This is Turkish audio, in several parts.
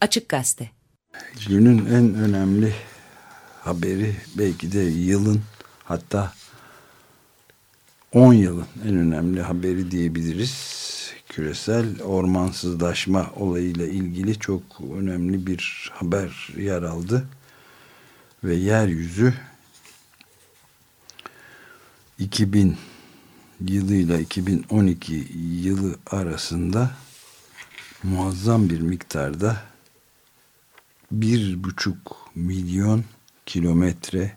Açık Gazete. Günün en önemli haberi belki de yılın hatta 10 yılın en önemli haberi diyebiliriz. Küresel ormansızlaşma olayıyla ilgili çok önemli bir haber yer aldı. Ve yeryüzü 2000 yılıyla 2012 yılı arasında muazzam bir miktarda bir buçuk milyon kilometre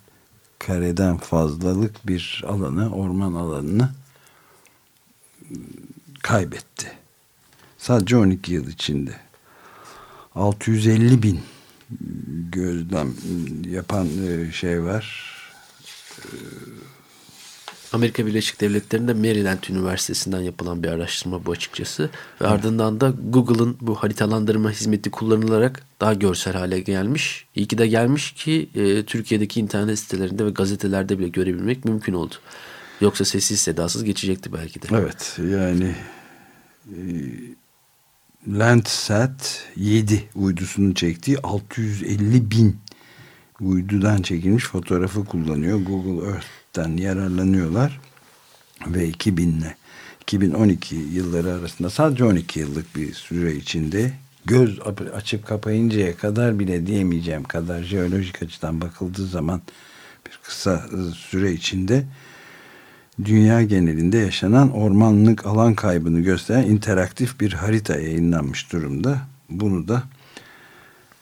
kareden fazlalık bir alanı, orman alanını kaybetti. Sadece 12 yıl içinde. 650 bin gözlem yapan e, şey var. Amerika Birleşik Devletleri'nde Maryland Üniversitesi'nden yapılan bir araştırma bu açıkçası. Ve ardından da Google'ın bu haritalandırma hizmeti kullanılarak daha görsel hale gelmiş. İyi ki de gelmiş ki e, Türkiye'deki internet sitelerinde ve gazetelerde bile görebilmek mümkün oldu. Yoksa sessiz sedasız geçecekti belki de. Evet yani e, Landsat 7 uydusunu çektiği 650 bin uydudan çekilmiş fotoğrafı kullanıyor. Google Earth'ten yararlanıyorlar ve 2000 ile 2012 yılları arasında sadece 12 yıllık bir süre içinde göz açıp kapayıncaya kadar bile diyemeyeceğim kadar jeolojik açıdan bakıldığı zaman bir kısa süre içinde dünya genelinde yaşanan ormanlık alan kaybını gösteren interaktif bir harita yayınlanmış durumda. Bunu da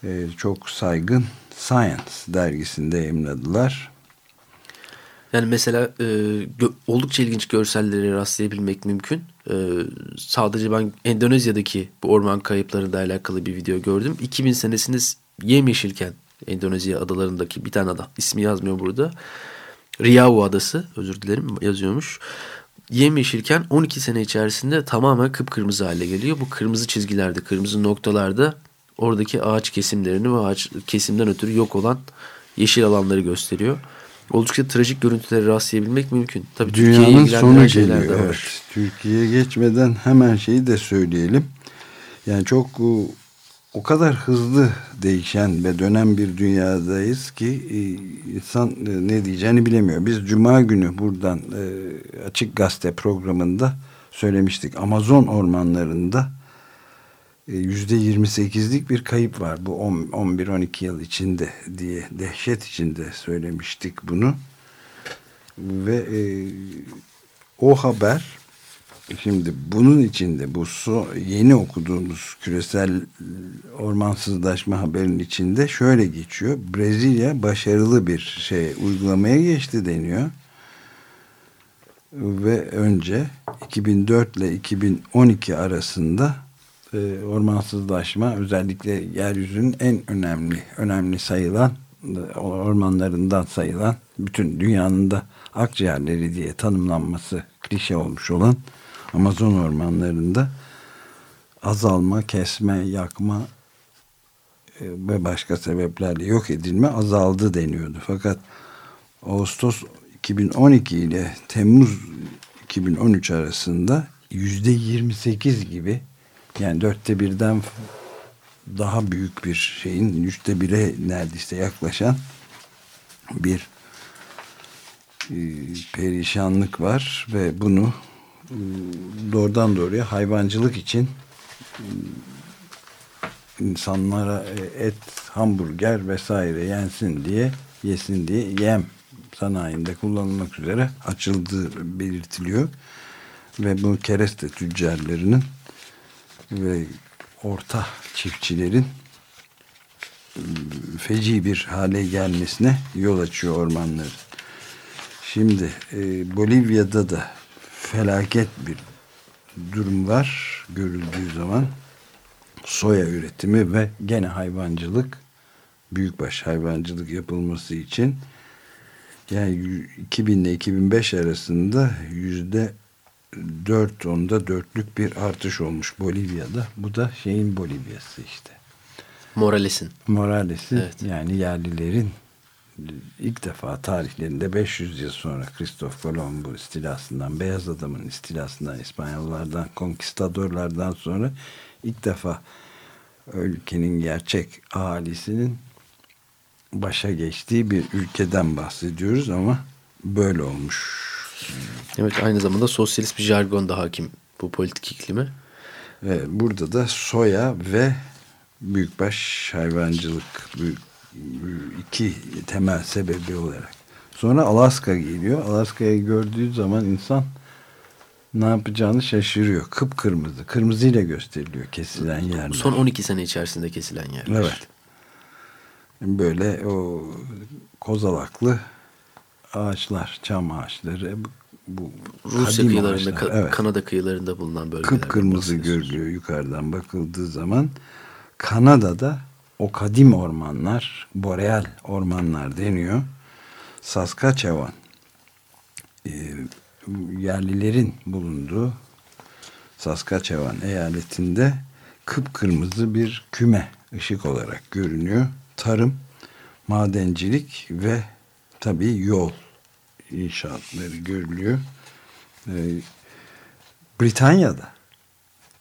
e, çok saygın Science dergisinde yayınladılar. Yani mesela e, oldukça ilginç görsellere rastlayabilmek mümkün. E, sadece ben Endonezya'daki bu orman kayıplarıyla alakalı bir video gördüm. 2000 senesinde yemyeşilken Endonezya adalarındaki bir tane ada ismi yazmıyor burada. Riau adası özür dilerim yazıyormuş. Yemyeşilken 12 sene içerisinde tamamen kıpkırmızı hale geliyor. Bu kırmızı çizgilerde, kırmızı noktalarda oradaki ağaç kesimlerini ve ağaç kesimden ötürü yok olan yeşil alanları gösteriyor. Oldukça trajik görüntüleri rastlayabilmek mümkün. Tabii Dünyanın sonu geliyor. Evet. Var. Türkiye'ye geçmeden hemen şeyi de söyleyelim. Yani çok o kadar hızlı değişen ve dönen bir dünyadayız ki e, insan e, ne diyeceğini bilemiyor. Biz Cuma günü buradan e, Açık Gazete programında söylemiştik. Amazon ormanlarında %28'lik bir kayıp var bu 11-12 yıl içinde diye dehşet içinde söylemiştik bunu. Ve o haber Şimdi bunun içinde bu so, yeni okuduğumuz küresel ormansızlaşma haberinin içinde şöyle geçiyor. Brezilya başarılı bir şey uygulamaya geçti deniyor. Ve önce 2004 ile 2012 arasında e, ormansızlaşma özellikle yeryüzünün en önemli önemli sayılan ormanlarından sayılan bütün dünyanın da akciğerleri diye tanımlanması klişe olmuş olan Amazon ormanlarında azalma, kesme, yakma e, ve başka sebeplerle yok edilme azaldı deniyordu. Fakat Ağustos 2012 ile Temmuz 2013 arasında yüzde 28 gibi yani dörtte birden daha büyük bir şeyin yüzde bire neredeyse yaklaşan bir e, perişanlık var ve bunu doğrudan doğruya hayvancılık için insanlara et, hamburger vesaire yensin diye yesin diye yem sanayinde kullanılmak üzere açıldığı belirtiliyor. Ve bu kereste tüccarlarının ve orta çiftçilerin feci bir hale gelmesine yol açıyor ormanları. Şimdi e, Bolivya'da da felaket bir durum var görüldüğü zaman soya üretimi ve gene hayvancılık büyükbaş hayvancılık yapılması için yani 2000 ile 2005 arasında yüzde dört onda dörtlük bir artış olmuş Bolivya'da. Bu da şeyin Bolivya'sı işte. Morales'in. Morales'in evet. yani yerlilerin ilk defa tarihlerinde 500 yıl sonra Kristof Kolombo istilasından, beyaz adamın istilasından, İspanyollardan, konkistadorlardan sonra ilk defa ülkenin gerçek ahalisinin başa geçtiği bir ülkeden bahsediyoruz ama böyle olmuş. Evet aynı zamanda sosyalist bir jargon da hakim bu politik iklime. Ve burada da soya ve büyükbaş hayvancılık iki temel sebebi olarak. Sonra Alaska geliyor. Alaska'yı gördüğü zaman insan ne yapacağını şaşırıyor. Kıpkırmızı. Kırmızıyla gösteriliyor kesilen yerler. Son 12 sene içerisinde kesilen yerler. Evet. Böyle o kozalaklı ağaçlar, çam ağaçları, bu Rusya kıyılarında, ağaçlar, evet. Kanada kıyılarında bulunan bölgeler. Kıpkırmızı görülüyor yukarıdan bakıldığı zaman. Kanada'da o kadim ormanlar, boreal ormanlar deniyor. Saskatchewan e, yerlilerin bulunduğu Saskatchewan eyaletinde kıpkırmızı bir küme ışık olarak görünüyor. Tarım, madencilik ve tabii yol inşaatları görülüyor. Ee, Britanya'da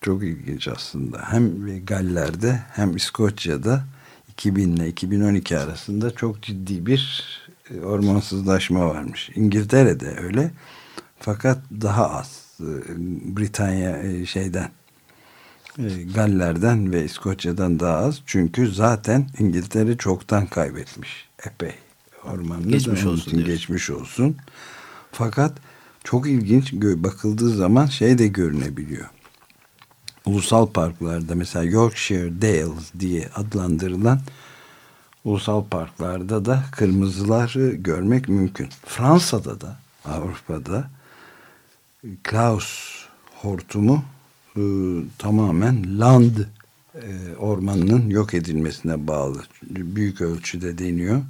çok ilginç aslında. Hem Galler'de hem İskoçya'da 2000 ile 2012 arasında çok ciddi bir e, ormansızlaşma varmış. İngiltere'de öyle. Fakat daha az. E, Britanya e, şeyden Galler'den ve İskoçya'dan daha az. Çünkü zaten İngiltere çoktan kaybetmiş. Epey ormanını geçmiş olsun, için geçmiş olsun. Fakat çok ilginç bakıldığı zaman şey de görünebiliyor. Ulusal parklarda mesela Yorkshire Dales diye adlandırılan ulusal parklarda da kırmızıları görmek mümkün. Fransa'da da Avrupa'da Klaus hortumu e, tamamen land e, ormanının yok edilmesine bağlı. Büyük ölçüde deniyor.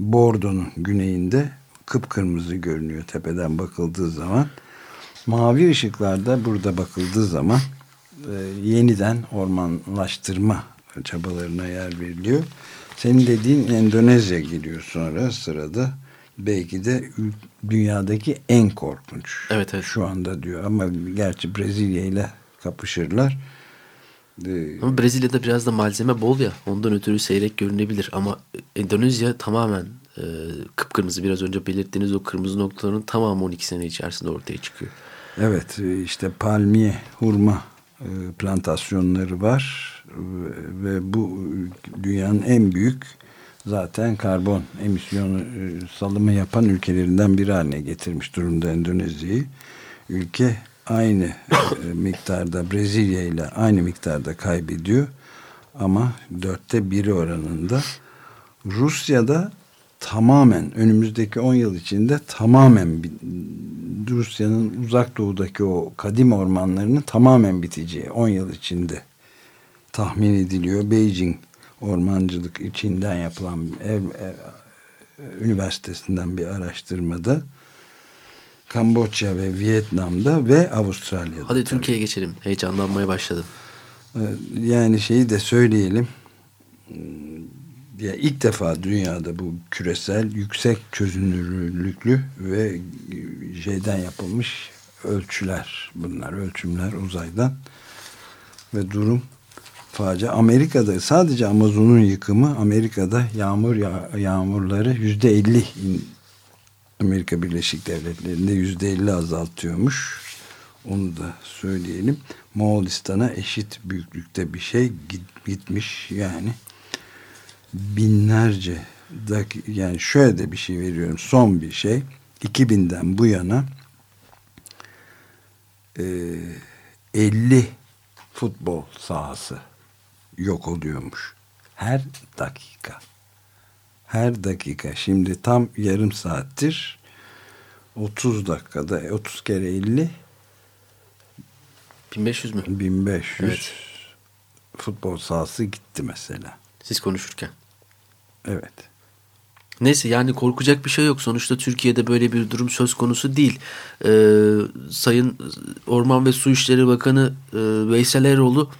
Bordo'nun güneyinde kıpkırmızı görünüyor tepeden bakıldığı zaman. Mavi ışıklarda burada bakıldığı zaman e, yeniden ormanlaştırma çabalarına yer veriliyor. Senin dediğin Endonezya geliyor sonra sırada. Belki de dünyadaki en korkunç. Evet, evet. Şu anda diyor ama gerçi Brezilya ile kapışırlar. Ama Brezilya'da biraz da malzeme bol ya. Ondan ötürü seyrek görünebilir. Ama Endonezya tamamen e, kıpkırmızı. Biraz önce belirttiğiniz o kırmızı noktaların tamamı 12 sene içerisinde ortaya çıkıyor. Evet işte palmiye, hurma e, plantasyonları var ve bu dünyanın en büyük zaten karbon emisyonu e, salımı yapan ülkelerinden biri haline getirmiş durumda Endonezya'yı. Ülke aynı e, miktarda Brezilya ile aynı miktarda kaybediyor ama dörtte biri oranında Rusya'da tamamen önümüzdeki 10 yıl içinde tamamen Rusya'nın uzak doğudaki o kadim ormanlarının tamamen biteceği 10 yıl içinde tahmin ediliyor. Beijing ormancılık içinden yapılan ev, ev, üniversitesinden bir araştırmada Kamboçya ve Vietnam'da ve Avustralya'da. Hadi Türkiye'ye geçelim. Heyecanlanmaya başladım. Yani şeyi de söyleyelim. Ya ilk defa dünyada bu küresel yüksek çözünürlüklü ve şeyden yapılmış ölçüler bunlar ölçümler uzaydan ve durum facia Amerika'da sadece Amazon'un yıkımı Amerika'da yağmur yağ, yağmurları yüzde elli Amerika Birleşik Devletleri'nde yüzde elli azaltıyormuş onu da söyleyelim Moğolistan'a eşit büyüklükte bir şey gitmiş yani binlerce yani şöyle de bir şey veriyorum son bir şey 2000'den bu yana e, 50 futbol sahası yok oluyormuş. Her dakika. Her dakika. Şimdi tam yarım saattir 30 dakikada 30 kere 50 1500 mü? 1500 evet. futbol sahası gitti mesela. Siz konuşurken. Evet. Neyse yani korkacak bir şey yok. Sonuçta Türkiye'de böyle bir durum söz konusu değil. Ee, Sayın Orman ve Su İşleri Bakanı e, Veysel Eroğlu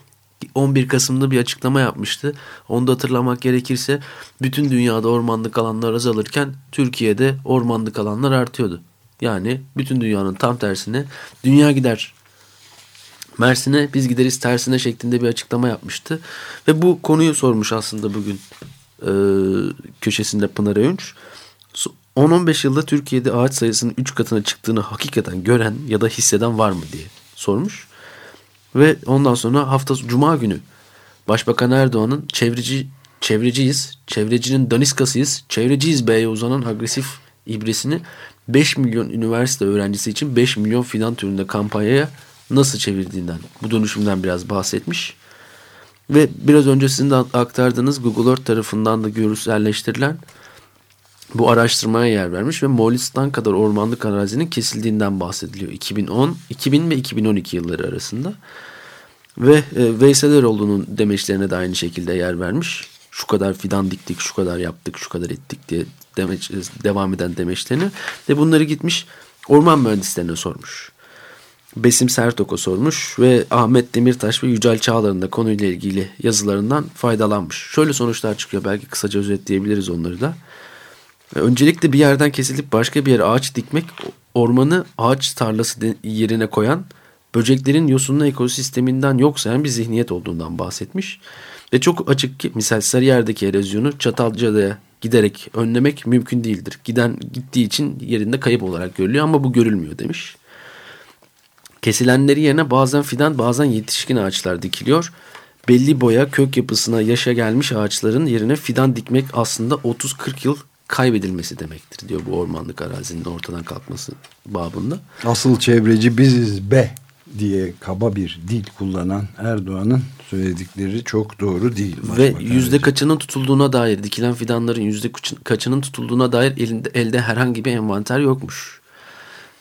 11 Kasım'da bir açıklama yapmıştı. Onu da hatırlamak gerekirse bütün dünyada ormanlık alanlar azalırken Türkiye'de ormanlık alanlar artıyordu. Yani bütün dünyanın tam tersine dünya gider Mersin'e biz gideriz tersine şeklinde bir açıklama yapmıştı. Ve bu konuyu sormuş aslında bugün e, köşesinde Pınar Öğünç. 10-15 yılda Türkiye'de ağaç sayısının 3 katına çıktığını hakikaten gören ya da hisseden var mı diye sormuş. Ve ondan sonra hafta Cuma günü Başbakan Erdoğan'ın çevreci çevreciyiz, çevrecinin daniskasıyız, çevreciyiz B'ye uzanan agresif ibresini 5 milyon üniversite öğrencisi için 5 milyon fidan türünde kampanyaya nasıl çevirdiğinden, bu dönüşümden biraz bahsetmiş. Ve biraz önce sizin de aktardığınız Google Earth tarafından da görselleştirilen bu araştırmaya yer vermiş ve Moğolistan kadar ormanlık arazinin kesildiğinden bahsediliyor. 2010, 2000 ve 2012 yılları arasında. Ve e, Veysel Eroğlu'nun demeçlerine de aynı şekilde yer vermiş. Şu kadar fidan diktik, şu kadar yaptık, şu kadar ettik diye demeç, devam eden demeçlerini. Ve bunları gitmiş orman mühendislerine sormuş. Besim Sertok'a sormuş ve Ahmet Demirtaş ve Yücel Çağlar'ın da konuyla ilgili yazılarından faydalanmış. Şöyle sonuçlar çıkıyor belki kısaca özetleyebiliriz onları da. Öncelikle bir yerden kesilip başka bir yere ağaç dikmek ormanı ağaç tarlası yerine koyan böceklerin yosunlu ekosisteminden yok sayan bir zihniyet olduğundan bahsetmiş. Ve çok açık ki misal Sarıyer'deki erozyonu Çatalca'da giderek önlemek mümkün değildir. Giden gittiği için yerinde kayıp olarak görülüyor ama bu görülmüyor demiş. Kesilenleri yerine bazen fidan bazen yetişkin ağaçlar dikiliyor. Belli boya kök yapısına yaşa gelmiş ağaçların yerine fidan dikmek aslında 30-40 yıl kaybedilmesi demektir diyor bu ormanlık arazinin ortadan kalkması babında. Asıl çevreci biziz be diye kaba bir dil kullanan Erdoğan'ın söyledikleri çok doğru değil. Ve yüzde kaçının tutulduğuna dair dikilen fidanların yüzde kaçının tutulduğuna dair elinde, elde herhangi bir envanter yokmuş.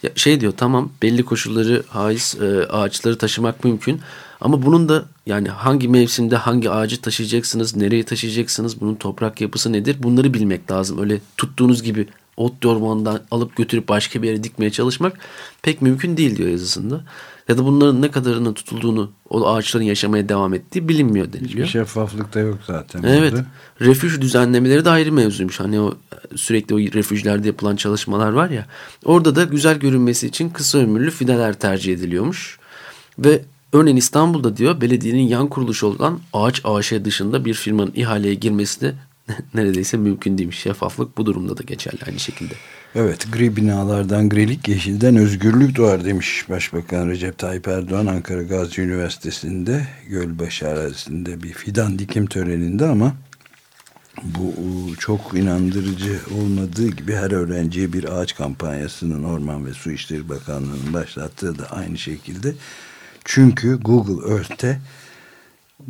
Ya şey diyor tamam belli koşulları haiz e, ağaçları taşımak mümkün ama bunun da yani hangi mevsimde hangi ağacı taşıyacaksınız, nereye taşıyacaksınız, bunun toprak yapısı nedir bunları bilmek lazım. Öyle tuttuğunuz gibi ot ormandan alıp götürüp başka bir yere dikmeye çalışmak pek mümkün değil diyor yazısında. Ya da bunların ne kadarının tutulduğunu, o ağaçların yaşamaya devam ettiği bilinmiyor deniliyor. Hiçbir şeffaflık da yok zaten. Evet. Burada. Refüj düzenlemeleri de ayrı mevzuymuş. Hani o sürekli o refüjlerde yapılan çalışmalar var ya. Orada da güzel görünmesi için kısa ömürlü fideler tercih ediliyormuş. Ve örneğin İstanbul'da diyor belediyenin yan kuruluşu olan Ağaç AŞ dışında bir firmanın ihaleye girmesi de neredeyse mümkün değilmiş. Şeffaflık bu durumda da geçerli aynı şekilde. Evet gri binalardan grilik yeşilden özgürlük doğar demiş Başbakan Recep Tayyip Erdoğan Ankara Gazi Üniversitesi'nde Gölbaşı arazisinde bir fidan dikim töreninde ama bu çok inandırıcı olmadığı gibi her öğrenciye bir ağaç kampanyasının Orman ve Su İşleri Bakanlığı'nın başlattığı da aynı şekilde. Çünkü Google Earth'te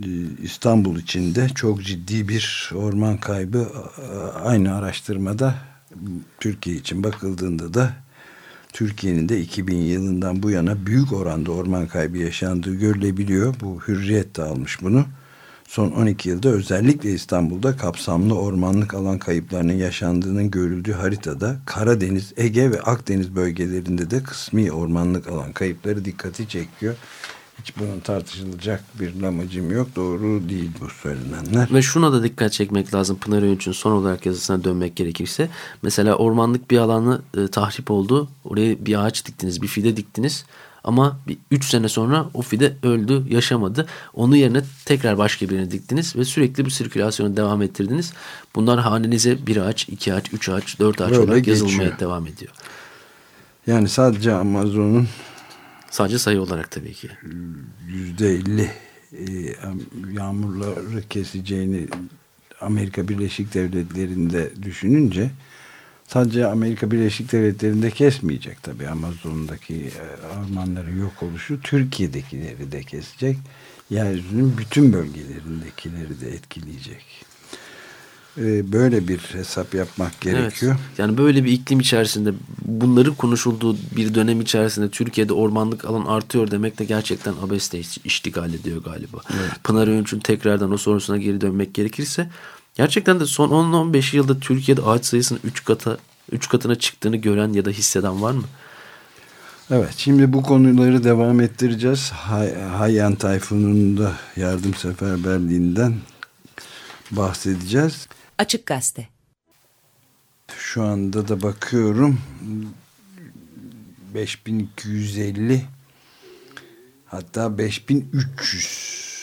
e, İstanbul içinde çok ciddi bir orman kaybı aynı araştırmada Türkiye için bakıldığında da Türkiye'nin de 2000 yılından bu yana büyük oranda orman kaybı yaşandığı görülebiliyor. Bu hürriyet de almış bunu. Son 12 yılda özellikle İstanbul'da kapsamlı ormanlık alan kayıplarının yaşandığının görüldüğü haritada Karadeniz, Ege ve Akdeniz bölgelerinde de kısmi ormanlık alan kayıpları dikkati çekiyor. Hiç bunun tartışılacak bir amacım yok. Doğru değil bu söylenenler. Ve şuna da dikkat çekmek lazım Pınar Öğünç'ün son olarak yazısına dönmek gerekirse. Mesela ormanlık bir alanı e, tahrip oldu. Oraya bir ağaç diktiniz, bir fide diktiniz. Ama 3 sene sonra o fide öldü, yaşamadı. Onun yerine tekrar başka birini diktiniz ve sürekli bu sirkülasyonu devam ettirdiniz. Bunlar hanenize bir ağaç, iki ağaç, üç ağaç, dört ağaç Böyle olarak geçiyor. yazılmaya devam ediyor. Yani sadece Amazon'un Sadece sayı olarak tabii ki. Yüzde elli e, yağmurları keseceğini Amerika Birleşik Devletleri'nde düşününce sadece Amerika Birleşik Devletleri'nde kesmeyecek tabii Amazon'daki e, ormanların yok oluşu Türkiye'dekileri de kesecek. Yeryüzünün bütün bölgelerindekileri de etkileyecek. Ee, böyle bir hesap yapmak gerekiyor. Evet, yani böyle bir iklim içerisinde bunların konuşulduğu bir dönem içerisinde Türkiye'de ormanlık alan artıyor demek de gerçekten abeste iştigal ediyor galiba. Evet. Pınar Öğünç'ün tekrardan o sorusuna geri dönmek gerekirse gerçekten de son 10-15 yılda Türkiye'de ağaç sayısının 3 kata 3 katına çıktığını gören ya da hisseden var mı? Evet şimdi bu konuları devam ettireceğiz. Hay Hayyan Tayfun'un da yardım seferberliğinden bahsedeceğiz. Açık Gazete. Şu anda da bakıyorum 5250 Hatta 5300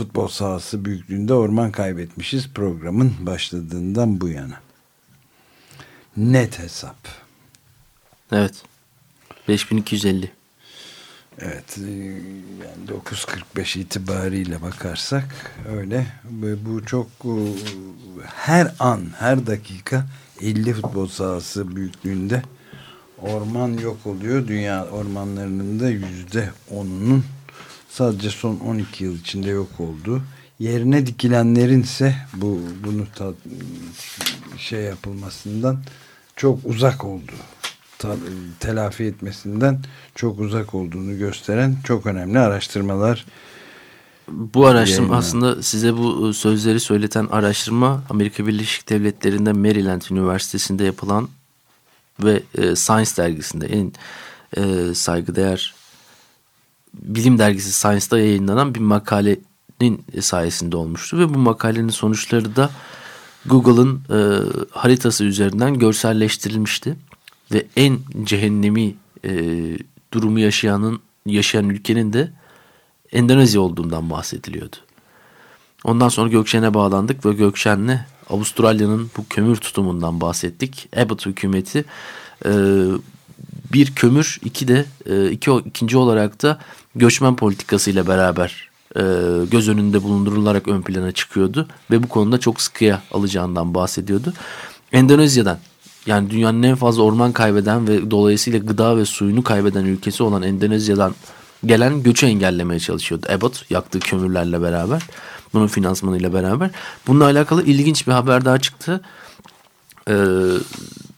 futbol sahası büyüklüğünde orman kaybetmişiz programın başladığından bu yana. Net hesap. Evet. 5250. Evet. E, yani 9.45 itibariyle bakarsak öyle. Bu çok e, her an, her dakika 50 futbol sahası büyüklüğünde orman yok oluyor. Dünya ormanlarının da yüzde onunun sadece son 12 yıl içinde yok olduğu. Yerine dikilenlerin ise bu bunu ta, şey yapılmasından çok uzak olduğu telafi etmesinden çok uzak olduğunu gösteren çok önemli araştırmalar. Bu araştırma yayınlar. aslında size bu sözleri söyleten araştırma Amerika Birleşik Devletleri'nde Maryland Üniversitesi'nde yapılan ve e, Science dergisinde en e, saygıdeğer bilim dergisi Science'da yayınlanan bir makalenin sayesinde olmuştu ve bu makalenin sonuçları da Google'ın e, haritası üzerinden görselleştirilmişti ve en cehennemi e, durumu yaşayanın yaşayan ülkenin de Endonezya olduğundan bahsediliyordu. Ondan sonra Gökşen'e bağlandık ve Gökşen'le Avustralya'nın bu kömür tutumundan bahsettik. Abbott hükümeti e, bir kömür, iki de e, iki, ikinci olarak da göçmen politikasıyla beraber e, göz önünde bulundurularak ön plana çıkıyordu ve bu konuda çok sıkıya alacağından bahsediyordu. Endonezya'dan yani dünyanın en fazla orman kaybeden ve dolayısıyla gıda ve suyunu kaybeden ülkesi olan Endonezya'dan gelen göçü engellemeye çalışıyordu Abbott yaktığı kömürlerle beraber. Bunun finansmanıyla beraber. Bununla alakalı ilginç bir haber daha çıktı. Ee,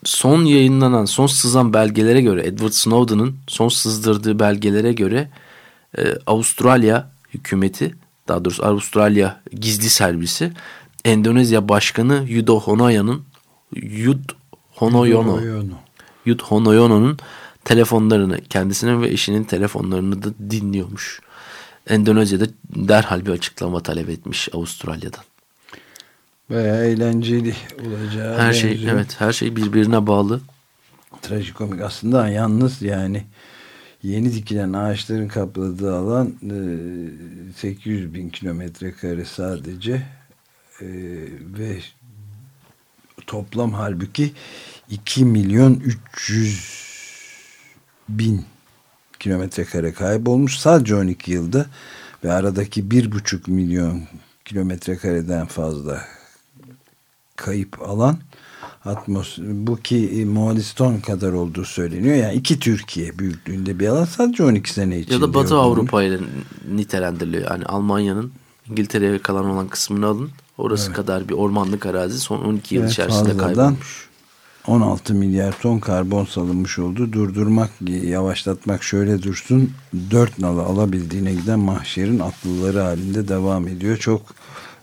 son yayınlanan, son sızan belgelere göre Edward Snowden'ın son sızdırdığı belgelere göre e, Avustralya hükümeti daha doğrusu Avustralya gizli servisi Endonezya Başkanı Yudo Honoya'nın Yud Honoyono. Yud Honoyono'nun telefonlarını kendisinin ve eşinin telefonlarını da dinliyormuş. Endonezya'da derhal bir açıklama talep etmiş Avustralya'dan. Baya eğlenceli olacağı Her şey benziyor. evet her şey birbirine bağlı. Trajikomik aslında yalnız yani yeni dikilen ağaçların kapladığı alan 800 e, bin kilometre kare sadece. E, ve toplam halbuki 2 milyon 300 bin kilometre kare kaybolmuş. Sadece 12 yılda ve aradaki 1,5 milyon kilometre kareden fazla kayıp alan atmos bu ki Moğoliston kadar olduğu söyleniyor. Yani iki Türkiye büyüklüğünde bir alan sadece 12 sene için. Ya da Batı Avrupa ile nitelendiriliyor. Yani Almanya'nın İngiltere'ye kalan olan kısmını alın. Orası evet. kadar bir ormanlık arazi son 12 yıl evet, içerisinde kaybolmuş. 16 milyar ton karbon salınmış oldu. Durdurmak, yavaşlatmak şöyle dursun. Dört nalı alabildiğine giden mahşerin atlıları halinde devam ediyor. Çok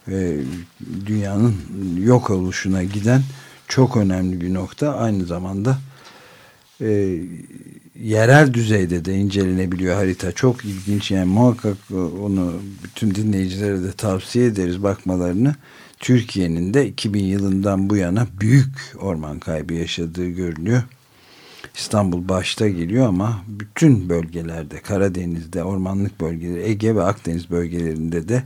e, dünyanın yok oluşuna giden çok önemli bir nokta. Aynı zamanda e, yerel düzeyde de incelenebiliyor harita. Çok ilginç yani muhakkak onu bütün dinleyicilere de tavsiye ederiz bakmalarını. Türkiye'nin de 2000 yılından bu yana büyük orman kaybı yaşadığı görülüyor. İstanbul başta geliyor ama bütün bölgelerde Karadeniz'de ormanlık bölgeleri Ege ve Akdeniz bölgelerinde de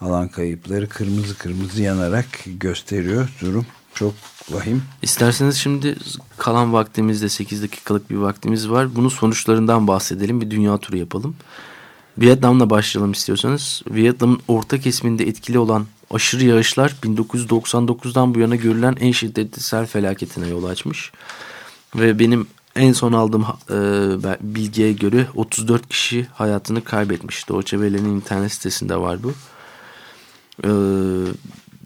alan kayıpları kırmızı kırmızı yanarak gösteriyor durum çok vahim. İsterseniz şimdi kalan vaktimizde 8 dakikalık bir vaktimiz var. Bunun sonuçlarından bahsedelim. Bir dünya turu yapalım. Vietnam'la başlayalım istiyorsanız. Vietnam'ın orta kesiminde etkili olan aşırı yağışlar 1999'dan bu yana görülen en şiddetli sel felaketine yol açmış. Ve benim en son aldığım e, bilgiye göre 34 kişi hayatını kaybetmiş. Doğu Çevre'nin internet sitesinde var bu. E,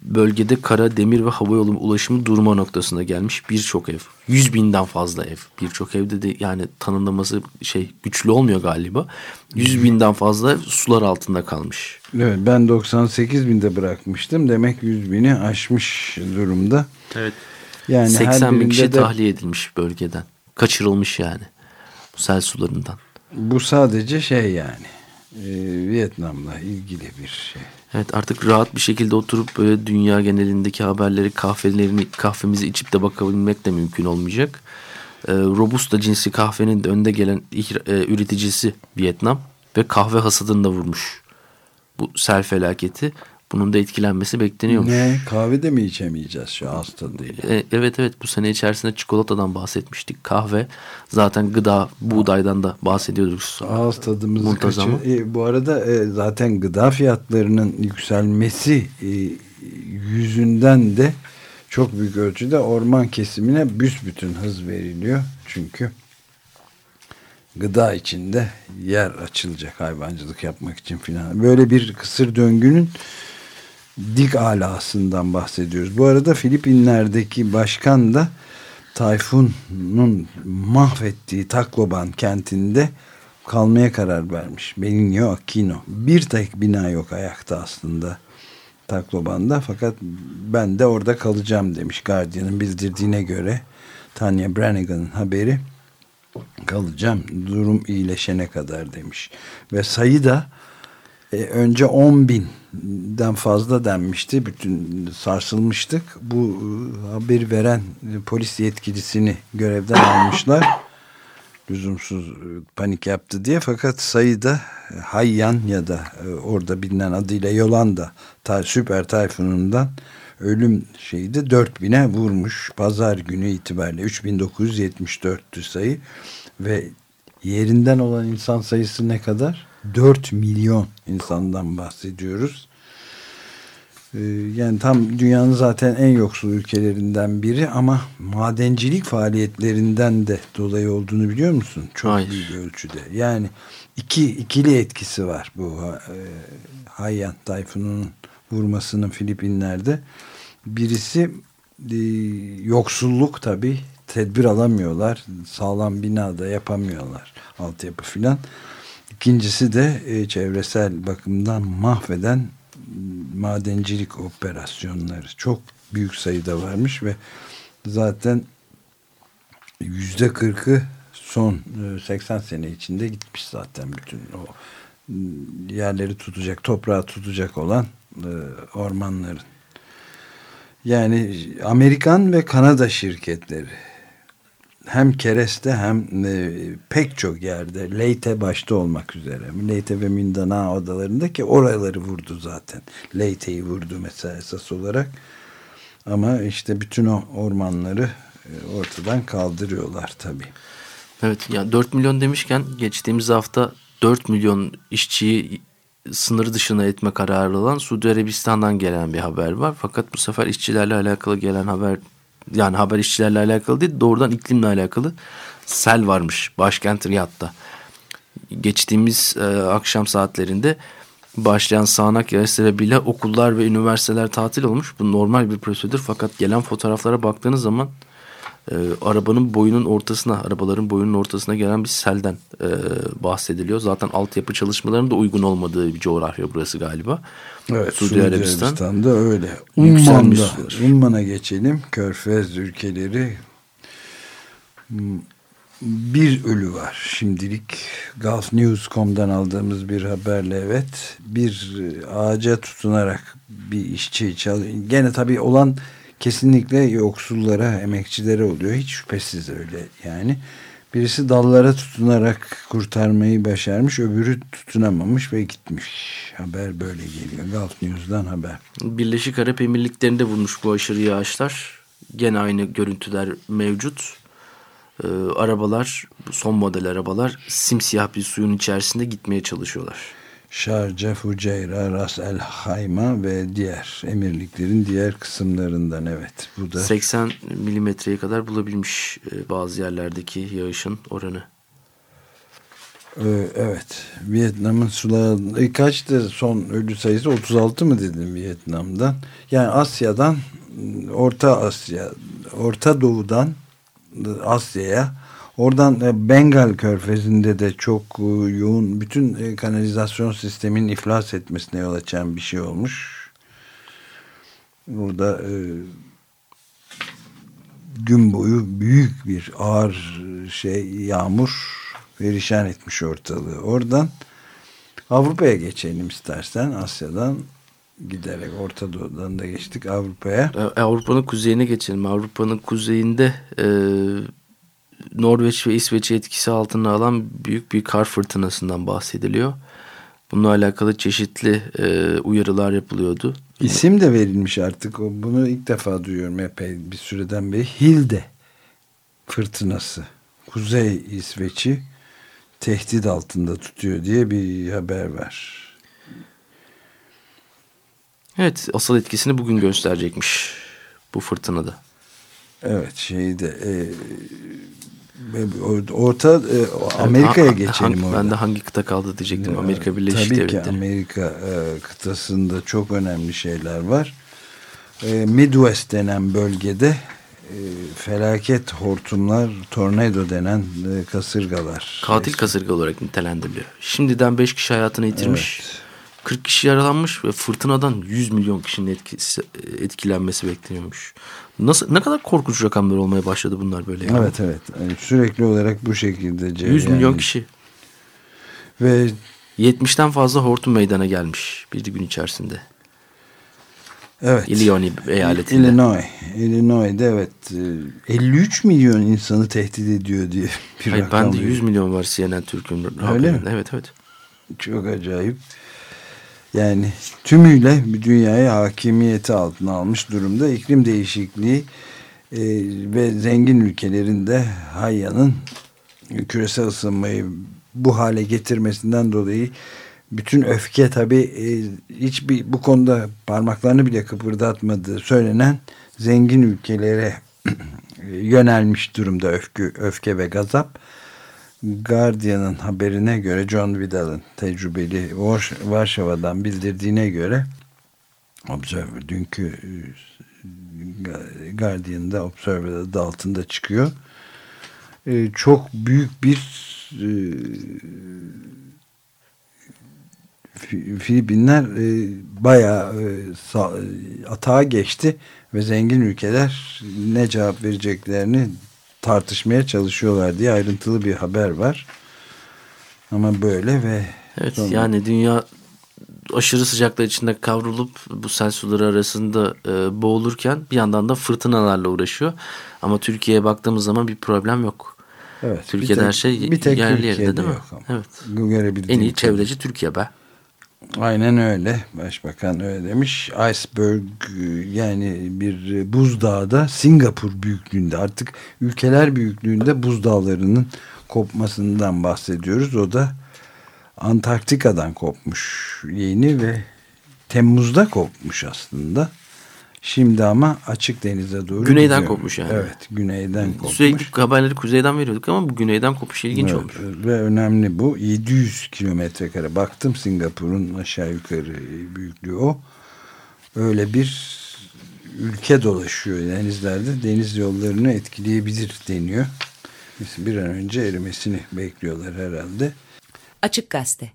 bölgede kara, demir ve hava yolu ulaşımı durma noktasına gelmiş birçok ev. 100 binden fazla ev. Birçok evde de yani tanımlaması şey güçlü olmuyor galiba. 100 binden fazla sular altında kalmış. Evet ben 98 binde bırakmıştım. Demek 100 bini aşmış durumda. Evet. Yani 80 bin kişi de... tahliye edilmiş bölgeden. Kaçırılmış yani. Bu sel sularından. Bu sadece şey yani. E, Vietnam'la ilgili bir şey. Evet artık rahat bir şekilde oturup böyle dünya genelindeki haberleri kahvelerini kahvemizi içip de bakabilmek de mümkün olmayacak. e, Robusta cinsi kahvenin de önde gelen e, üreticisi Vietnam ve kahve hasadını da vurmuş. Bu sel felaketi. Bunun da etkilenmesi bekleniyormuş. Ne? Kahve de mi içemeyeceğiz şu ağız tadıyla? E, evet evet bu sene içerisinde çikolatadan bahsetmiştik. Kahve zaten gıda buğdaydan da bahsediyorduk. Ağız tadımızı kaçır. E, bu arada e, zaten gıda fiyatlarının yükselmesi e, yüzünden de çok büyük ölçüde orman kesimine büsbütün hız veriliyor. Çünkü gıda içinde yer açılacak hayvancılık yapmak için filan. Böyle bir kısır döngünün dik alasından bahsediyoruz. Bu arada Filipinler'deki başkan da Tayfun'un mahvettiği Tacloban kentinde kalmaya karar vermiş. Benigno Aquino. Bir tek bina yok ayakta aslında Tacloban'da fakat ben de orada kalacağım demiş Guardian'ın bildirdiğine göre Tanya Brannigan'ın haberi kalacağım durum iyileşene kadar demiş ve sayı da e, önce 10 binden fazla denmişti. Bütün sarsılmıştık. Bu e, haberi veren polis yetkilisini görevden almışlar. Lüzumsuz e, panik yaptı diye. Fakat sayıda Hayyan ya da orada bilinen adıyla Yolanda ta, süper tayfunundan ölüm şeydi 4000'e vurmuş. Pazar günü itibariyle 3974'tü sayı ve yerinden olan insan sayısı ne kadar? 4 milyon insandan bahsediyoruz. Ee, yani tam dünyanın zaten en yoksul ülkelerinden biri ama madencilik faaliyetlerinden de dolayı olduğunu biliyor musun? Çok Hayır. büyük ölçüde. Yani iki ikili etkisi var bu e, Hayyan tayfununun vurmasının Filipinler'de. Birisi e, yoksulluk tabi tedbir alamıyorlar. Sağlam bina da yapamıyorlar. Altyapı filan. İkincisi de e, çevresel bakımdan mahveden madencilik operasyonları çok büyük sayıda varmış ve zaten yüzde kırkı son 80 e, sene içinde gitmiş zaten bütün o yerleri tutacak, toprağı tutacak olan e, ormanların. Yani Amerikan ve Kanada şirketleri hem Kereste hem e, pek çok yerde Leyte başta olmak üzere Leyte ve Mindanao adalarında ki oraları vurdu zaten. Leyte'yi vurdu mesela esas olarak. Ama işte bütün o ormanları e, ortadan kaldırıyorlar tabii. Evet ya 4 milyon demişken geçtiğimiz hafta 4 milyon işçiyi sınır dışına etme kararı alan Suudi Arabistan'dan gelen bir haber var. Fakat bu sefer işçilerle alakalı gelen haber yani haber işçilerle alakalı değil doğrudan iklimle alakalı sel varmış başkent Riyad'da. Geçtiğimiz e, akşam saatlerinde başlayan sağanak yağış sebebiyle okullar ve üniversiteler tatil olmuş. Bu normal bir prosedür fakat gelen fotoğraflara baktığınız zaman e, arabanın boyunun ortasına, arabaların boyunun ortasına gelen bir selden e, bahsediliyor. Zaten altyapı çalışmalarının da uygun olmadığı bir coğrafya burası galiba. Evet, Suudi, Suudi Arabistan. Arabistan'da öyle. Umman'da, Umman'a geçelim. Körfez ülkeleri bir ölü var şimdilik. GulfNews.com'dan aldığımız bir haberle evet. Bir ağaca tutunarak bir işçi çalıyor. Gene tabii olan kesinlikle yoksullara, emekçilere oluyor. Hiç şüphesiz öyle yani. Birisi dallara tutunarak kurtarmayı başarmış, öbürü tutunamamış ve gitmiş. Haber böyle geliyor. Gulf News'dan haber. Birleşik Arap Emirlikleri'nde vurmuş bu aşırı yağışlar. Gene aynı görüntüler mevcut. Ee, arabalar, son model arabalar simsiyah bir suyun içerisinde gitmeye çalışıyorlar. Şarja, Fuceyra, Ras El Hayma ve diğer emirliklerin diğer kısımlarından evet. Bu da 80 milimetreye kadar bulabilmiş e, bazı yerlerdeki yağışın oranı. Ee, evet. Vietnam'ın suları e, kaçtı son ölü sayısı 36 mı dedim Vietnam'dan. Yani Asya'dan Orta Asya, Orta Doğu'dan Asya'ya Oradan e, Bengal körfezinde de çok e, yoğun bütün e, kanalizasyon sisteminin iflas etmesine yol açan bir şey olmuş. Burada gün boyu büyük bir ağır şey yağmur perişan etmiş ortalığı. Oradan Avrupa'ya geçelim istersen Asya'dan giderek Orta Doğu'dan da geçtik Avrupa'ya. Avrupa'nın kuzeyine geçelim. Avrupa'nın kuzeyinde e, Norveç ve İsveç'i etkisi altına alan büyük bir kar fırtınasından bahsediliyor. Bununla alakalı çeşitli e, uyarılar yapılıyordu. İsim de verilmiş artık. Bunu ilk defa duyuyorum epey bir süreden beri. Hilde fırtınası. Kuzey İsveç'i tehdit altında tutuyor diye bir haber var. Evet asıl etkisini bugün gösterecekmiş bu fırtınada. Evet şeyde e, orta e, Amerika'ya geçelim hangi, Ben de hangi kıta kaldı diyecektim. Amerika Birleşik Tabii Devletleri. Tabii ki Amerika e, kıtasında çok önemli şeyler var. E, Midwest denen bölgede e, felaket hortumlar, tornado denen e, kasırgalar. Katil kasırga olarak nitelendiriliyor. Şimdiden 5 kişi hayatını yitirmiş. Evet. 40 kişi yaralanmış ve fırtınadan 100 milyon kişinin etkisi, etkilenmesi bekleniyormuş. Nasıl ne kadar korkunç rakamlar olmaya başladı bunlar böyle. Yani. Evet evet. Yani sürekli olarak bu şekilde. 100 yani. milyon kişi. Ve 70'ten fazla hortum meydana gelmiş bir gün içerisinde. Evet. Illinois eyaletinde. Illinois. Illinois'de evet 53 e, milyon insanı tehdit ediyor diye bir Hayır, rakam. Ben de 100 milyon var CNN Türk'ün. Öyle mi? Evet evet. Çok acayip. Yani tümüyle bir dünyaya hakimiyeti altına almış durumda. iklim değişikliği e, ve zengin ülkelerin de Hayya'nın küresel ısınmayı bu hale getirmesinden dolayı bütün öfke tabi e, hiçbir bu konuda parmaklarını bile kıpırdatmadığı söylenen zengin ülkelere yönelmiş durumda öfke, öfke ve gazap. Guardian'ın haberine göre John Vidal'ın tecrübeli Varşova'dan bildirdiğine göre Observer dünkü e, Guardian'da Observer adı altında çıkıyor. E, çok büyük bir e, Filipinler e, bayağı e, atağa geçti ve zengin ülkeler ne cevap vereceklerini tartışmaya çalışıyorlar diye ayrıntılı bir haber var. Ama böyle ve Evet sonra... yani dünya aşırı sıcaklar içinde kavrulup bu sel suları arasında e, boğulurken bir yandan da fırtınalarla uğraşıyor. Ama Türkiye'ye baktığımız zaman bir problem yok. Evet, Türkiye'de tek, her şey bir tek yerli yerinde değil mi? Evet. En iyi çevreci Türkiye be. Aynen öyle. Başbakan öyle demiş. Iceberg yani bir buzdağda Singapur büyüklüğünde artık ülkeler büyüklüğünde buzdağlarının kopmasından bahsediyoruz. O da Antarktika'dan kopmuş yeni ve Temmuz'da kopmuş aslında. Şimdi ama açık denize doğru Güneyden gidiyor. kopmuş yani. Evet güneyden kopmuş. Sürekli haberleri kuzeyden veriyorduk ama bu güneyden kopuş ilginç evet, olmuş. Ve önemli bu 700 kilometre kare. Baktım Singapur'un aşağı yukarı büyüklüğü o. Öyle bir ülke dolaşıyor denizlerde. Deniz yollarını etkileyebilir deniyor. Bir an önce erimesini bekliyorlar herhalde. Açık Gazete